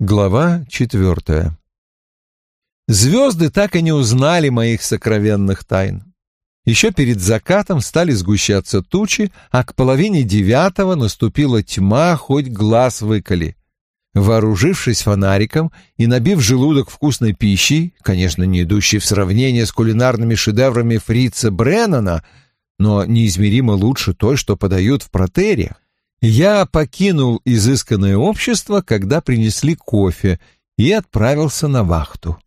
Глава четвертая. Звезды так и не узнали моих сокровенных тайн. Еще перед закатом стали сгущаться тучи, а к половине девятого наступила тьма, хоть глаз выколи. Вооружившись фонариком и набив желудок вкусной пищей, конечно, не идущей в сравнение с кулинарными шедеврами фрица Бреннана, но неизмеримо лучше той, что подают в протериях, я покинул изысканное общество, когда принесли кофе, и отправился на вахту.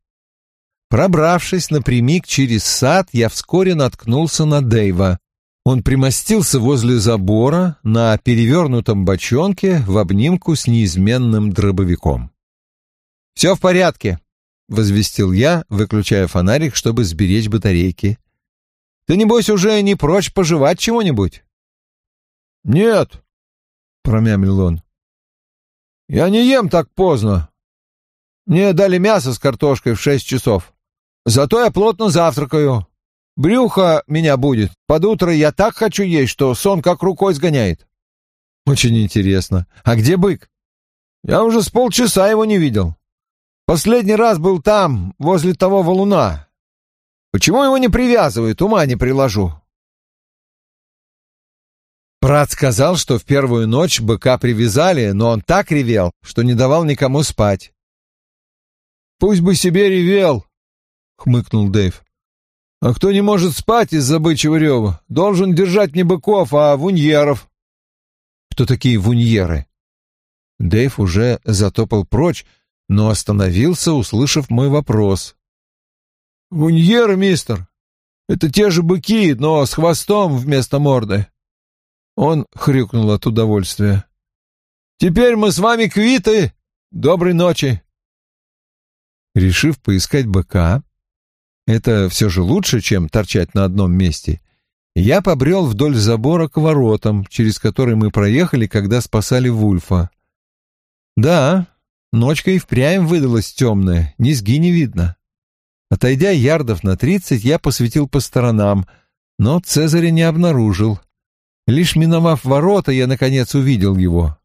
Пробравшись напрямик через сад, я вскоре наткнулся на Дэйва. Он примостился возле забора на перевернутом бочонке в обнимку с неизменным дробовиком. «Все в порядке», — возвестил я, выключая фонарик, чтобы сберечь батарейки. «Ты, небось, уже не прочь пожевать чего-нибудь?» «Нет», — промямлил он. «Я не ем так поздно. Мне дали мясо с картошкой в шесть часов. Зато я плотно завтракаю. Брюхо меня будет. Под утро я так хочу есть, что сон как рукой сгоняет». «Очень интересно. А где бык?» «Я уже с полчаса его не видел. Последний раз был там, возле того валуна. Почему его не привязывают, ума не приложу. Брат сказал, что в первую ночь быка привязали, но он так ревел, что не давал никому спать. «Пусть бы себе ревел», — хмыкнул Дэйв. «А кто не может спать из-за бычьего рева, должен держать не быков, а вуньеров». «Кто такие вуньеры?» Дэйв уже затопал прочь, но остановился, услышав мой вопрос. «Вуньеры, мистер, это те же быки, но с хвостом вместо морды. Он хрюкнул от удовольствия. «Теперь мы с вами квиты! Доброй ночи!» Решив поискать быка, это все же лучше, чем торчать на одном месте, я побрел вдоль забора к воротам, через которые мы проехали, когда спасали Вульфа. Да, ночка и впрямь выдалась темная, низги не видно. Отойдя ярдов на тридцать, я посветил по сторонам, но Цезаря не обнаружил — Лишь миновав ворота, я, наконец, увидел его.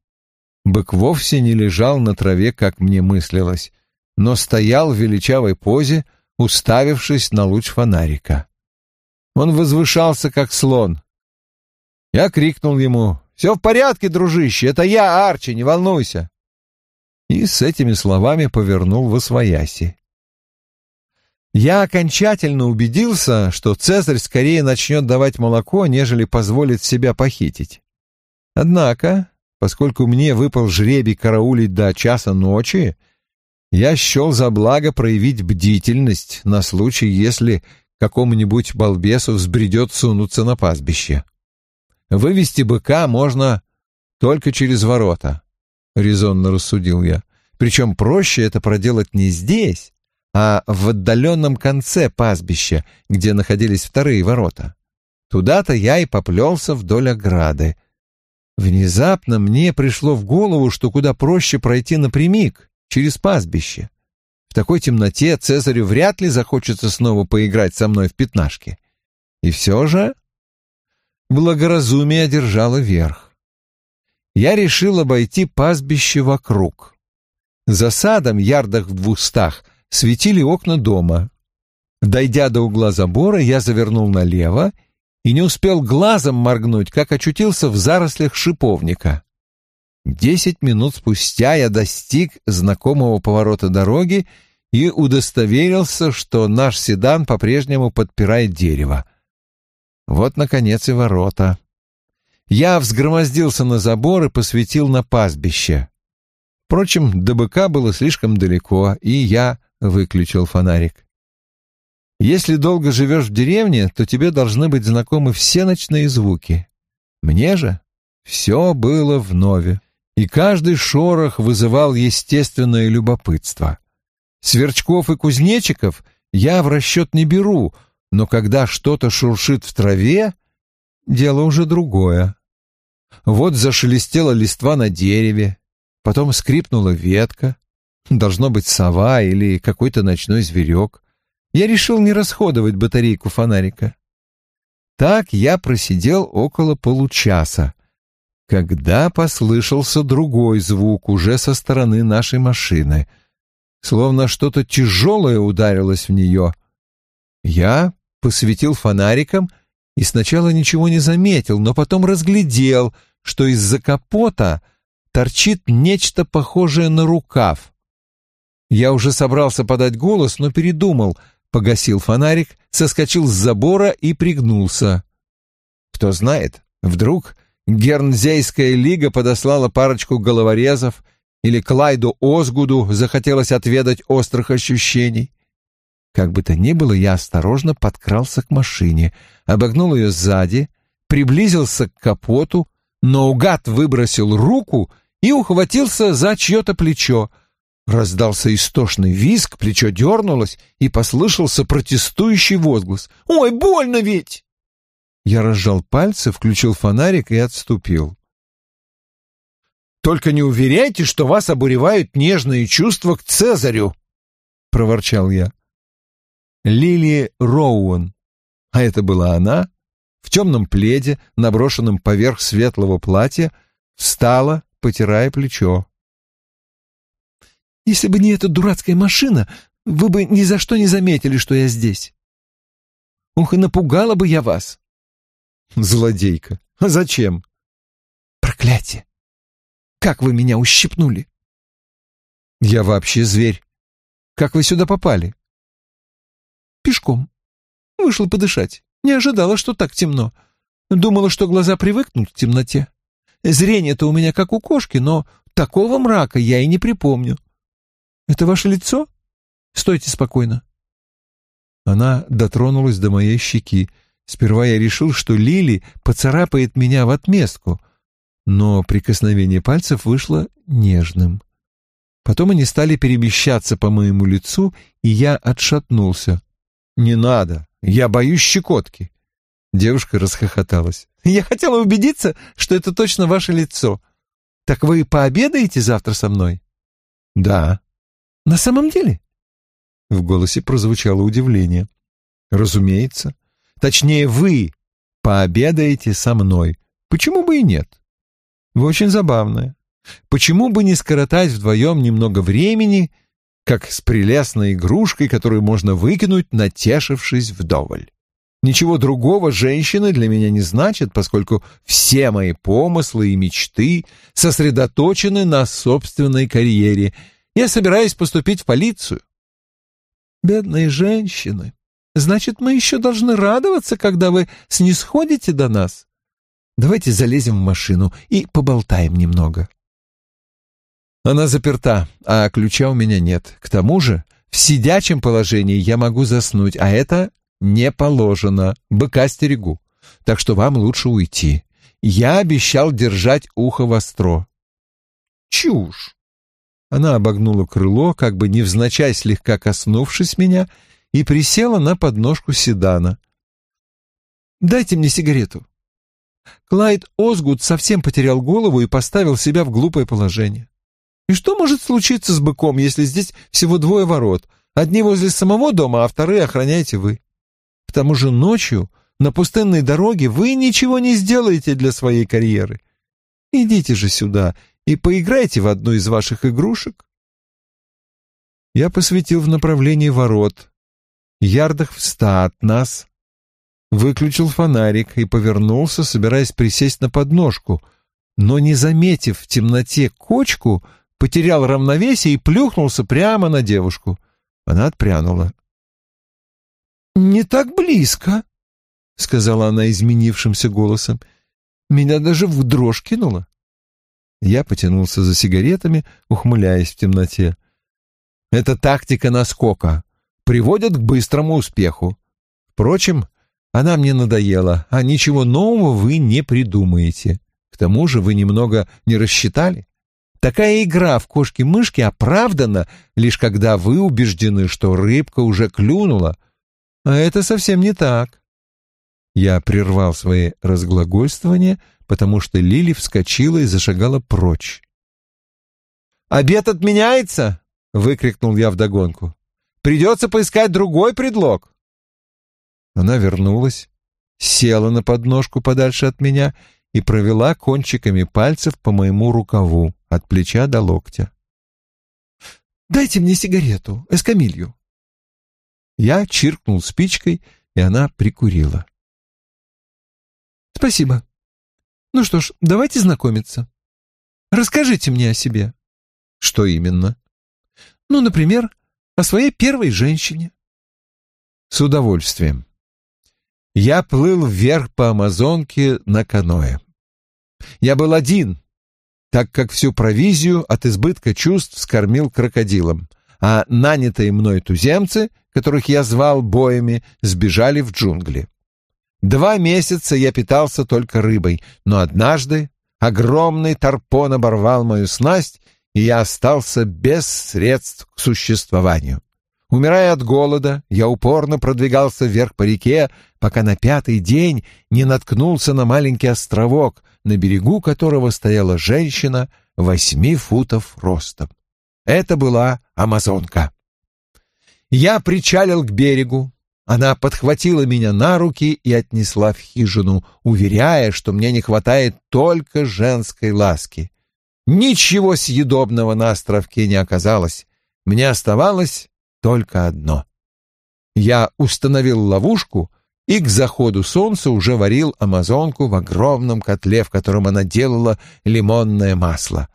Бык вовсе не лежал на траве, как мне мыслилось, но стоял в величавой позе, уставившись на луч фонарика. Он возвышался, как слон. Я крикнул ему «Все в порядке, дружище, это я, Арчи, не волнуйся!» И с этими словами повернул в освояси. Я окончательно убедился, что Цезарь скорее начнет давать молоко, нежели позволит себя похитить. Однако, поскольку мне выпал жребий караулить до часа ночи, я счел за благо проявить бдительность на случай, если какому-нибудь балбесу взбредет сунуться на пастбище. Вывести быка можно только через ворота, — резонно рассудил я. Причем проще это проделать не здесь, а в отдаленном конце пастбища, где находились вторые ворота. Туда-то я и поплелся вдоль ограды. Внезапно мне пришло в голову, что куда проще пройти напрямик, через пастбище. В такой темноте Цезарю вряд ли захочется снова поиграть со мной в пятнашки. И все же благоразумие одержало верх. Я решил обойти пастбище вокруг. За садом, ярдах в двухстах, светили окна дома. Дойдя до угла забора, я завернул налево и не успел глазом моргнуть, как очутился в зарослях шиповника. Десять минут спустя я достиг знакомого поворота дороги и удостоверился, что наш седан по-прежнему подпирает дерево. Вот, наконец, и ворота. Я взгромоздился на забор и посветил на пастбище. Впрочем, до быка было слишком далеко, и я выключил фонарик. Если долго живешь в деревне, то тебе должны быть знакомы все ночные звуки. Мне же все было вновь, и каждый шорох вызывал естественное любопытство. Сверчков и кузнечиков я в расчет не беру, но когда что-то шуршит в траве, дело уже другое. Вот зашелестела листва на дереве, потом скрипнула ветка, Должно быть сова или какой-то ночной зверек. Я решил не расходовать батарейку фонарика. Так я просидел около получаса. когда послышался другой звук уже со стороны нашей машины, словно что-то тяжелое ударилось в нее. Я посветил фонариком и сначала ничего не заметил, но потом разглядел, что из-за капота торчит нечто похожее на рукав. Я уже собрался подать голос, но передумал, погасил фонарик, соскочил с забора и пригнулся. Кто знает, вдруг Гернзейская лига подослала парочку головорезов, или Клайду Озгуду захотелось отведать острых ощущений. Как бы то ни было, я осторожно подкрался к машине, обогнул ее сзади, приблизился к капоту, но угад выбросил руку и ухватился за чье-то плечо. Раздался истошный визг, плечо дернулось, и послышался протестующий возглас. «Ой, больно ведь!» Я разжал пальцы, включил фонарик и отступил. «Только не уверяйте, что вас обуревают нежные чувства к Цезарю!» — проворчал я. Лили Роуэн, а это была она, в темном пледе, наброшенном поверх светлого платья, встала, потирая плечо. «Если бы не эта дурацкая машина, вы бы ни за что не заметили, что я здесь. Ух, и напугала бы я вас!» Злодейка. А зачем? Проклятие. Как вы меня ущипнули? Я вообще зверь. Как вы сюда попали? Пешком. Вышел подышать. Не ожидала, что так темно. Думала, что глаза привыкнут к темноте. Зрение-то у меня как у кошки, но такого мрака я и не припомню. Это ваше лицо? Стойте спокойно. Она дотронулась до моей щеки. Сперва я решил, что Лили поцарапает меня в отместку, но прикосновение пальцев вышло нежным. Потом они стали перемещаться по моему лицу, и я отшатнулся. «Не надо, я боюсь щекотки». Девушка расхохоталась. «Я хотела убедиться, что это точно ваше лицо. Так вы пообедаете завтра со мной?» «Да». «На самом деле?» В голосе прозвучало удивление. «Разумеется. Точнее, вы пообедаете со мной. Почему бы и нет? Вы очень забавная. Почему бы не скоротать вдвоем немного времени, как с прелестной игрушкой, которую можно выкинуть, натешившись вдоволь? Ничего другого женщины для меня не значит, поскольку все мои помыслы и мечты сосредоточены на собственной карьере. Я собираюсь поступить в полицию. Бедные женщины. Значит, мы еще должны радоваться, когда вы снисходите до нас. Давайте залезем в машину и поболтаем немного. Она заперта, а ключа у меня нет. К тому же в сидячем положении я могу заснуть, а это не положено. Быка стерегу. Так что вам лучше уйти. Я обещал держать ухо востро. Чушь. Она обогнула крыло, как бы невзначай слегка коснувшись меня, и присела на подножку седана. «Дайте мне сигарету». Клайд Озгуд совсем потерял голову и поставил себя в глупое положение. И что может случиться с быком, если здесь всего двое ворот? Одни возле самого дома, а вторые охраняете вы. К тому же ночью на пустынной дороге вы ничего не сделаете для своей карьеры. Идите же сюда и поиграйте в одну из ваших игрушек. Я посветил в направлении ворот, ярдах в ста от нас, выключил фонарик и повернулся, собираясь присесть на подножку, но, не заметив в темноте кочку, потерял равновесие и плюхнулся прямо на девушку. Она отпрянула. «Не так близко», — сказала она изменившимся голосом. «Меня даже в дрожь кинуло». Я потянулся за сигаретами, ухмыляясь в темноте. «Это тактика наскока приводят к быстрому успеху. Впрочем, она мне надоела, а ничего нового вы не придумаете. К тому же вы немного не рассчитали. Такая игра в кошки-мышки оправдана, лишь когда вы убеждены, что рыбка уже клюнула. А это совсем не так. Я прервал свои разглагольствования, потому что Лили вскочила и зашагала прочь. «Обед отменяется!» — выкрикнул я вдогонку. Придется поискать другой предлог. Она вернулась, села на подножку подальше от меня и провела кончиками пальцев по моему рукаву от плеча до локтя. «Дайте мне сигарету, эскамилью». Я чиркнул спичкой, и она прикурила. «Спасибо. Ну что ж, давайте знакомиться. Расскажите мне о себе». «Что именно?» «Ну, например, о своей первой женщине». «С удовольствием. Я плыл вверх по Амазонке на каное. Я был один, так как всю провизию от избытка чувств скормил крокодилом, а нанятые мной туземцы, которых я звал боями, сбежали в джунгли. Два месяца я питался только рыбой, но однажды огромный тарпон оборвал мою снасть, и я остался без средств к существованию. Умирая от голода, я упорно продвигался вверх по реке, пока на пятый день не наткнулся на маленький островок, на берегу которого стояла женщина восьми футов ростом. Это была амазонка. Я причалил к берегу. Она подхватила меня на руки и отнесла в хижину, уверяя, что мне не хватает только женской ласки. Ничего съедобного на островке не оказалось. Мне оставалось только одно. Я установил ловушку и к заходу солнца уже варил амазонку в огромном котле, в котором она делала лимонное масло.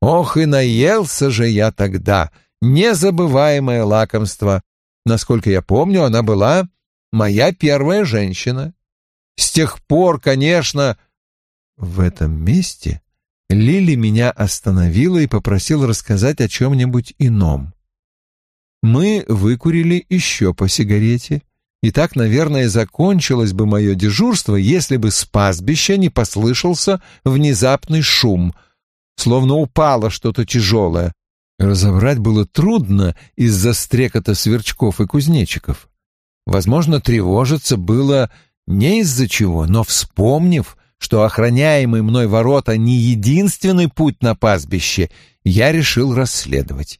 Ох, и наелся же я тогда, незабываемое лакомство. Насколько я помню, она была моя первая женщина. С тех пор, конечно, в этом месте Лили меня остановила и попросила рассказать о чем-нибудь ином. Мы выкурили еще по сигарете, и так, наверное, закончилось бы мое дежурство, если бы с пастбища не послышался внезапный шум, словно упало что-то тяжелое. Разобрать было трудно из-за стрекота сверчков и кузнечиков. Возможно, тревожиться было не из-за чего, но вспомнив, что охраняемый мной ворота не единственный путь на пастбище, я решил расследовать.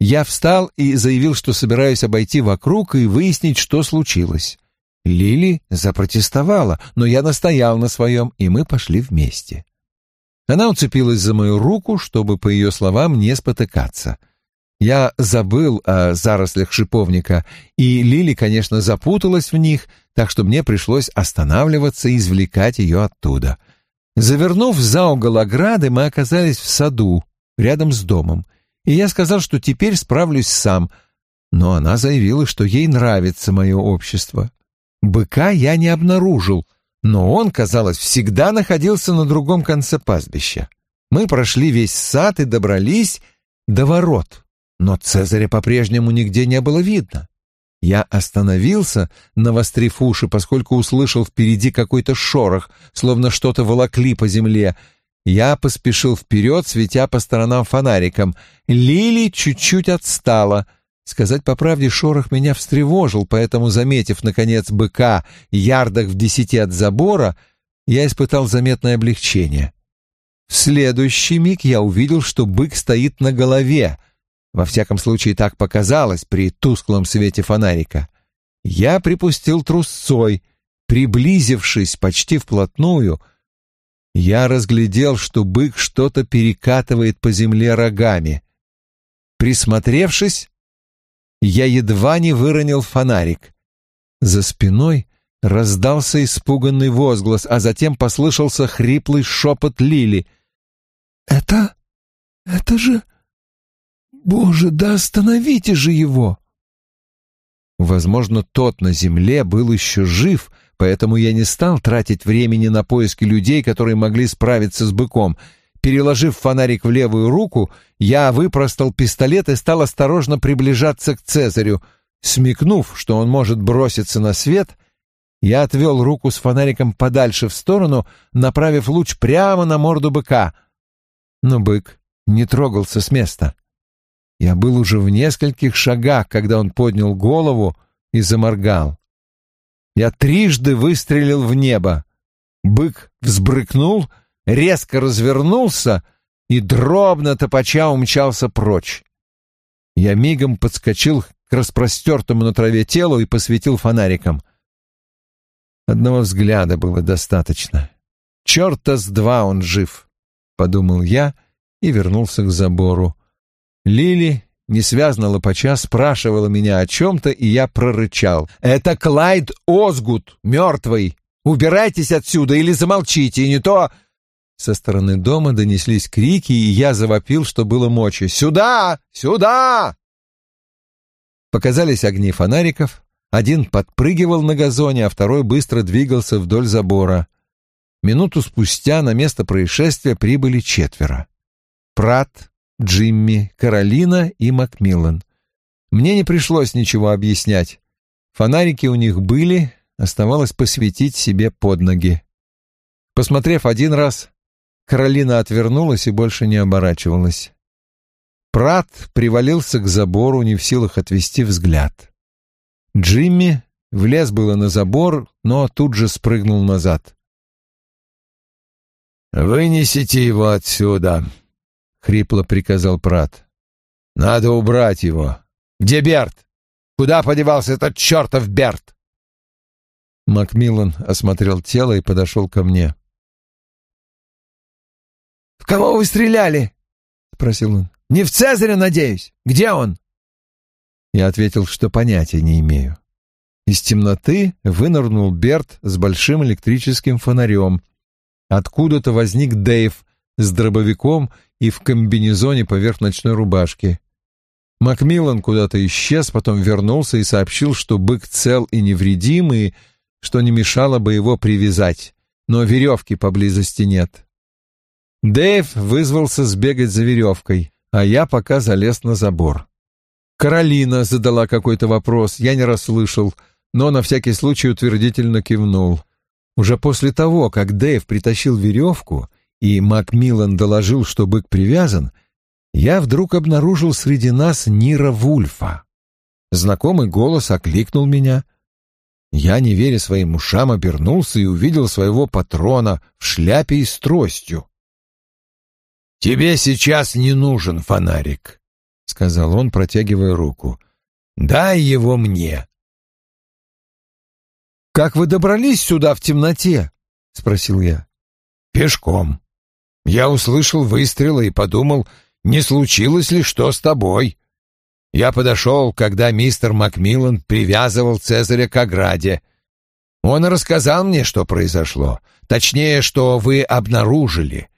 Я встал и заявил, что собираюсь обойти вокруг и выяснить, что случилось. Лили запротестовала, но я настоял на своем, и мы пошли вместе. Она уцепилась за мою руку, чтобы, по ее словам, не спотыкаться. Я забыл о зарослях шиповника, и Лили, конечно, запуталась в них, так что мне пришлось останавливаться и извлекать ее оттуда. Завернув за угол ограды, мы оказались в саду, рядом с домом — и я сказал, что теперь справлюсь сам, но она заявила, что ей нравится мое общество. Быка я не обнаружил, но он, казалось, всегда находился на другом конце пастбища. Мы прошли весь сад и добрались до ворот, но Цезаря по-прежнему нигде не было видно. Я остановился, навострив уши, поскольку услышал впереди какой-то шорох, словно что-то волокли по земле, я поспешил вперед, светя по сторонам фонариком. Лили чуть-чуть отстала. Сказать по правде, шорох меня встревожил, поэтому, заметив, наконец, быка ярдах в десяти от забора, я испытал заметное облегчение. В следующий миг я увидел, что бык стоит на голове. Во всяком случае, так показалось при тусклом свете фонарика. Я припустил трусцой, приблизившись почти вплотную — я разглядел, что бык что-то перекатывает по земле рогами. Присмотревшись, я едва не выронил фонарик. За спиной раздался испуганный возглас, а затем послышался хриплый шепот Лили. «Это... это же... Боже, да остановите же его!» Возможно, тот на земле был еще жив, поэтому я не стал тратить времени на поиски людей, которые могли справиться с быком. Переложив фонарик в левую руку, я выпростал пистолет и стал осторожно приближаться к Цезарю. Смекнув, что он может броситься на свет, я отвел руку с фонариком подальше в сторону, направив луч прямо на морду быка. Но бык не трогался с места. Я был уже в нескольких шагах, когда он поднял голову и заморгал. Я трижды выстрелил в небо. Бык взбрыкнул, резко развернулся и дробно топача умчался прочь. Я мигом подскочил к распростертому на траве телу и посветил фонариком. Одного взгляда было достаточно. Черта с два он жив, — подумал я и вернулся к забору. Лили, несвязно лопача, спрашивала меня о чем-то, и я прорычал. «Это Клайд Озгут, мертвый! Убирайтесь отсюда или замолчите, и не то...» Со стороны дома донеслись крики, и я завопил, что было мочи. «Сюда! Сюда!» Показались огни фонариков. Один подпрыгивал на газоне, а второй быстро двигался вдоль забора. Минуту спустя на место происшествия прибыли четверо. Прат, Джимми, Каролина и Макмиллан. Мне не пришлось ничего объяснять. Фонарики у них были, оставалось посветить себе под ноги. Посмотрев один раз, Каролина отвернулась и больше не оборачивалась. Прат привалился к забору, не в силах отвести взгляд. Джимми влез было на забор, но тут же спрыгнул назад. «Вынесите его отсюда», — хрипло приказал Прат. «Надо убрать его. Где Берт? Куда подевался этот чертов Берт?» Макмиллан осмотрел тело и подошел ко мне. «В кого вы стреляли?» — спросил он. «Не в Цезаря, надеюсь? Где он?» Я ответил, что понятия не имею. Из темноты вынырнул Берт с большим электрическим фонарем. Откуда-то возник Дэйв с дробовиком и в комбинезоне поверх ночной рубашки. Макмиллан куда-то исчез, потом вернулся и сообщил, что бык цел и невредим, и что не мешало бы его привязать, но веревки поблизости нет. Дэйв вызвался сбегать за веревкой, а я пока залез на забор. Каролина задала какой-то вопрос, я не расслышал, но на всякий случай утвердительно кивнул. Уже после того, как Дэйв притащил веревку, и Макмиллан доложил, что бык привязан, я вдруг обнаружил среди нас Нира Вульфа. Знакомый голос окликнул меня. Я, не веря своим ушам, обернулся и увидел своего патрона в шляпе и с тростью. «Тебе сейчас не нужен фонарик», — сказал он, протягивая руку. «Дай его мне». «Как вы добрались сюда в темноте?» — спросил я. «Пешком. Я услышал выстрелы и подумал, не случилось ли что с тобой. Я подошел, когда мистер Макмиллан привязывал Цезаря к ограде. Он рассказал мне, что произошло, точнее, что вы обнаружили».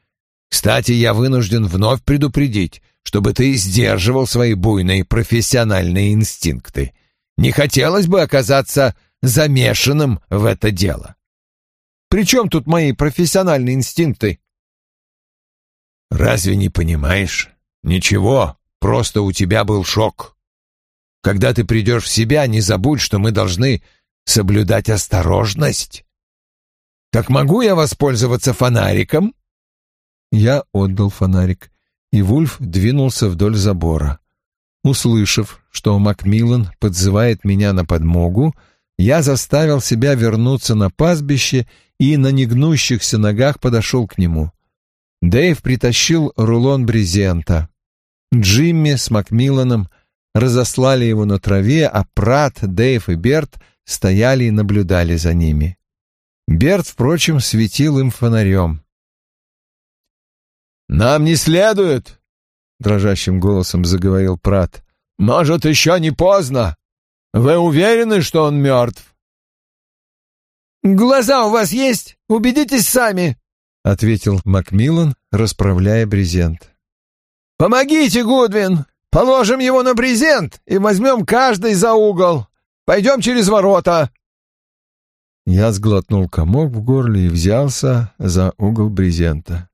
Кстати, я вынужден вновь предупредить, чтобы ты сдерживал свои буйные профессиональные инстинкты. Не хотелось бы оказаться замешанным в это дело. При чем тут мои профессиональные инстинкты? Разве не понимаешь? Ничего, просто у тебя был шок. Когда ты придешь в себя, не забудь, что мы должны соблюдать осторожность. Так могу я воспользоваться фонариком? Я отдал фонарик, и Вульф двинулся вдоль забора. Услышав, что Макмиллан подзывает меня на подмогу, я заставил себя вернуться на пастбище и на негнущихся ногах подошел к нему. Дэйв притащил рулон брезента. Джимми с Макмилланом разослали его на траве, а Прат, Дэйв и Берт стояли и наблюдали за ними. Берт, впрочем, светил им фонарем. «Нам не следует!» — дрожащим голосом заговорил Прат. «Может, еще не поздно? Вы уверены, что он мертв?» «Глаза у вас есть? Убедитесь сами!» — ответил Макмиллан, расправляя брезент. «Помогите, Гудвин! Положим его на брезент и возьмем каждый за угол. Пойдем через ворота!» Я сглотнул комок в горле и взялся за угол брезента.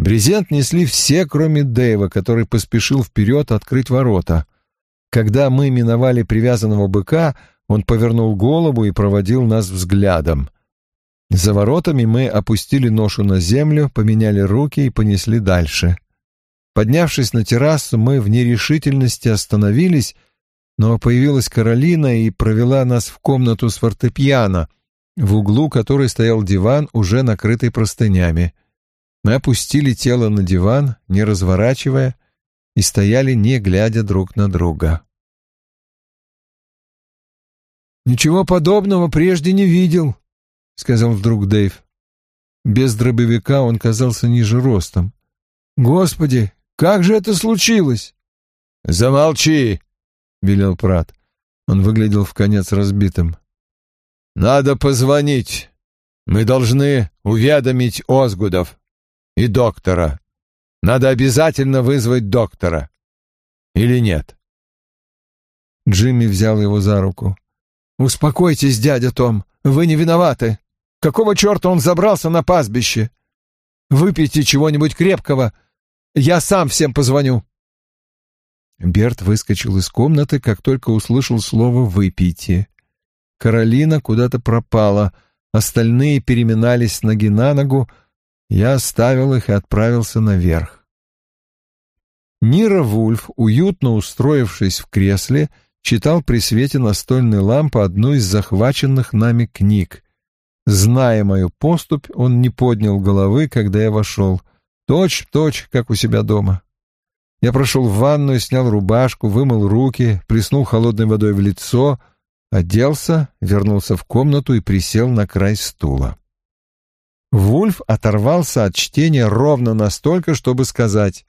Брезент несли все, кроме Дэйва, который поспешил вперед открыть ворота. Когда мы миновали привязанного быка, он повернул голову и проводил нас взглядом. За воротами мы опустили ношу на землю, поменяли руки и понесли дальше. Поднявшись на террасу, мы в нерешительности остановились, но появилась Каролина и провела нас в комнату с фортепиано, в углу которой стоял диван, уже накрытый простынями. Мы опустили тело на диван, не разворачивая, и стояли, не глядя друг на друга. «Ничего подобного прежде не видел», — сказал вдруг Дэйв. Без дробовика он казался ниже ростом. «Господи, как же это случилось?» «Замолчи!» — велел Прат. Он выглядел в конец разбитым. «Надо позвонить. Мы должны уведомить Озгудов и доктора. Надо обязательно вызвать доктора. Или нет?» Джимми взял его за руку. «Успокойтесь, дядя Том, вы не виноваты. Какого черта он забрался на пастбище? Выпейте чего-нибудь крепкого, я сам всем позвоню». Берт выскочил из комнаты, как только услышал слово «выпейте». Каролина куда-то пропала, остальные переминались ноги на ногу, я оставил их и отправился наверх. Нира Вульф, уютно устроившись в кресле, читал при свете настольной лампы одну из захваченных нами книг. Зная мою поступь, он не поднял головы, когда я вошел. Точь-в-точь, как у себя дома. Я прошел в ванную, снял рубашку, вымыл руки, плеснул холодной водой в лицо, оделся, вернулся в комнату и присел на край стула. Вульф оторвался от чтения ровно настолько, чтобы сказать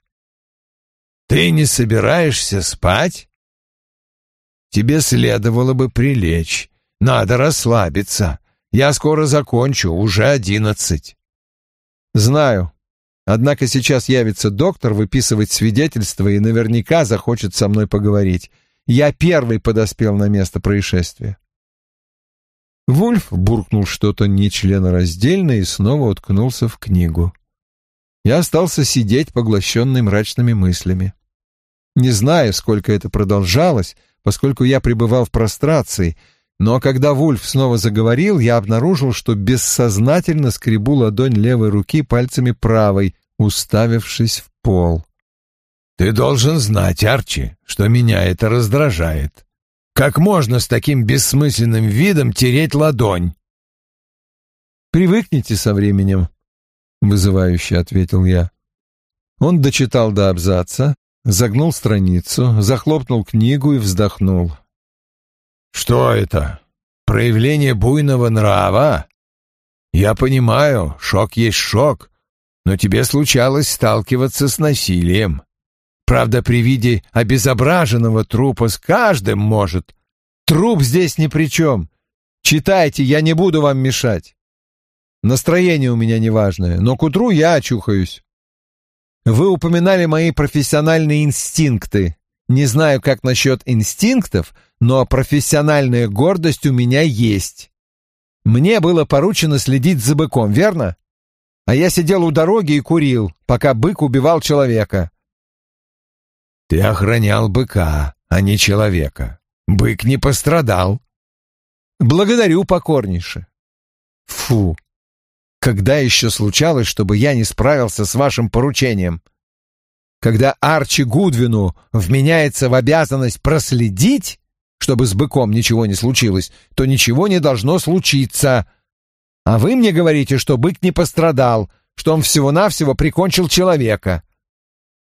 «Ты не собираешься спать?» Тебе следовало бы прилечь. Надо расслабиться. Я скоро закончу, уже одиннадцать. Знаю. Однако сейчас явится доктор выписывать свидетельство и наверняка захочет со мной поговорить. Я первый подоспел на место происшествия. Вульф буркнул что-то нечленораздельное и снова уткнулся в книгу. Я остался сидеть, поглощенный мрачными мыслями. Не знаю, сколько это продолжалось, поскольку я пребывал в прострации, но когда Вульф снова заговорил, я обнаружил, что бессознательно скребу ладонь левой руки пальцами правой, уставившись в пол. «Ты должен знать, Арчи, что меня это раздражает. Как можно с таким бессмысленным видом тереть ладонь?» «Привыкните со временем», — вызывающе ответил я. Он дочитал до абзаца, загнул страницу, захлопнул книгу и вздохнул. «Что это? Проявление буйного нрава? Я понимаю, шок есть шок, но тебе случалось сталкиваться с насилием. Правда, при виде обезображенного трупа с каждым может. Труп здесь ни при чем. Читайте, я не буду вам мешать. Настроение у меня неважное, но к утру я очухаюсь. Вы упоминали мои профессиональные инстинкты. Не знаю, как насчет инстинктов, но профессиональная гордость у меня есть. Мне было поручено следить за быком, верно? А я сидел у дороги и курил, пока бык убивал человека. Ты охранял быка, а не человека. Бык не пострадал. Благодарю покорнейше. Фу, когда еще случалось, чтобы я не справился с вашим поручением? Когда Арчи Гудвину вменяется в обязанность проследить, чтобы с быком ничего не случилось, то ничего не должно случиться. А вы мне говорите, что бык не пострадал, что он всего-навсего прикончил человека.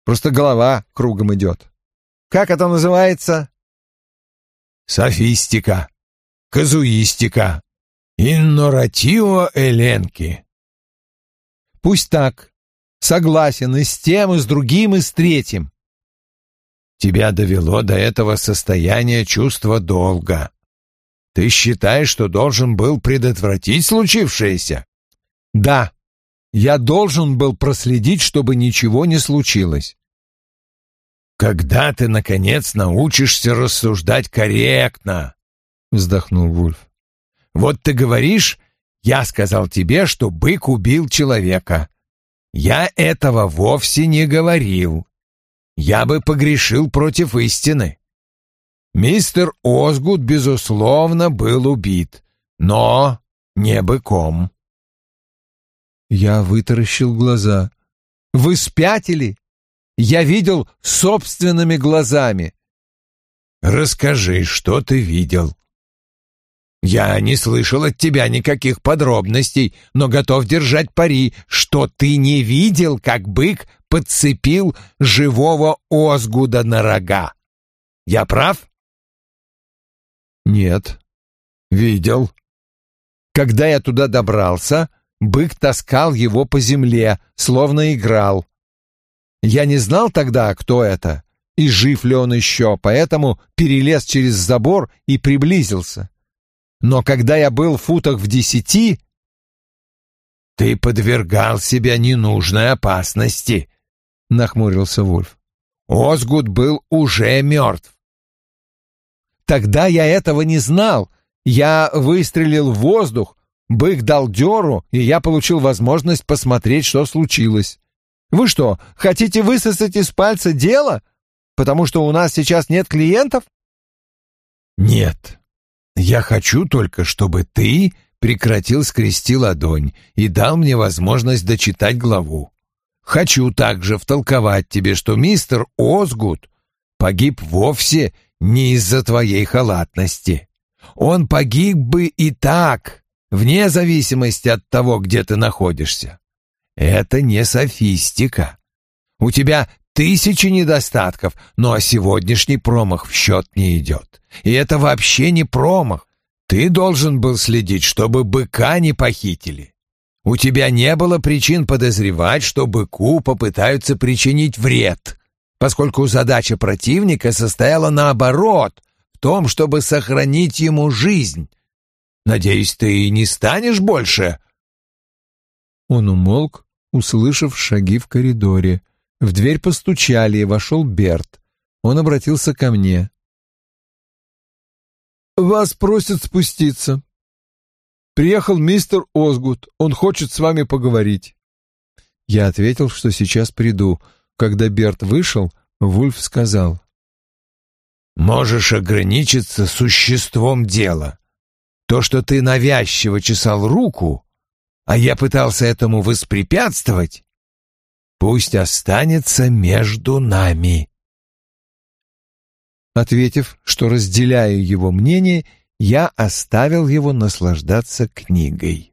Просто голова кругом идет. Как это называется? Софистика, казуистика, инноратио эленки. Пусть так. Согласен и с тем, и с другим, и с третьим. Тебя довело до этого состояния чувства долга. Ты считаешь, что должен был предотвратить случившееся? Да, я должен был проследить, чтобы ничего не случилось. Когда ты, наконец, научишься рассуждать корректно? Вздохнул Вульф. Вот ты говоришь, я сказал тебе, что бык убил человека. Я этого вовсе не говорил. Я бы погрешил против истины. Мистер Озгуд, безусловно, был убит, но не быком. Я вытаращил глаза. «Вы спятили? Я видел собственными глазами». «Расскажи, что ты видел?» Я не слышал от тебя никаких подробностей, но готов держать пари, что ты не видел, как бык подцепил живого Озгуда на рога. Я прав? Нет. Видел. Когда я туда добрался, бык таскал его по земле, словно играл. Я не знал тогда, кто это, и жив ли он еще, поэтому перелез через забор и приблизился. Но когда я был в футах в десяти... «Ты подвергал себя ненужной опасности», — нахмурился Вульф. «Озгуд был уже мертв». «Тогда я этого не знал. Я выстрелил в воздух, бык дал дёру, и я получил возможность посмотреть, что случилось. Вы что, хотите высосать из пальца дело? Потому что у нас сейчас нет клиентов? Нет. Я хочу только, чтобы ты прекратил скрести ладонь и дал мне возможность дочитать главу. Хочу также втолковать тебе, что мистер Озгуд погиб вовсе не из-за твоей халатности. Он погиб бы и так, вне зависимости от того, где ты находишься. Это не софистика. У тебя тысячи недостатков, но сегодняшний промах в счет не идет. И это вообще не промах. Ты должен был следить, чтобы быка не похитили. У тебя не было причин подозревать, что быку попытаются причинить вред, поскольку задача противника состояла наоборот, в том, чтобы сохранить ему жизнь. Надеюсь, ты не станешь больше...» Он умолк, услышав шаги в коридоре. В дверь постучали, и вошел Берт. Он обратился ко мне. «Вас просят спуститься. Приехал мистер Озгут, он хочет с вами поговорить». Я ответил, что сейчас приду. Когда Берт вышел, Вульф сказал. «Можешь ограничиться существом дела. То, что ты навязчиво чесал руку, а я пытался этому воспрепятствовать, пусть останется между нами. Ответив, что разделяю его мнение, я оставил его наслаждаться книгой.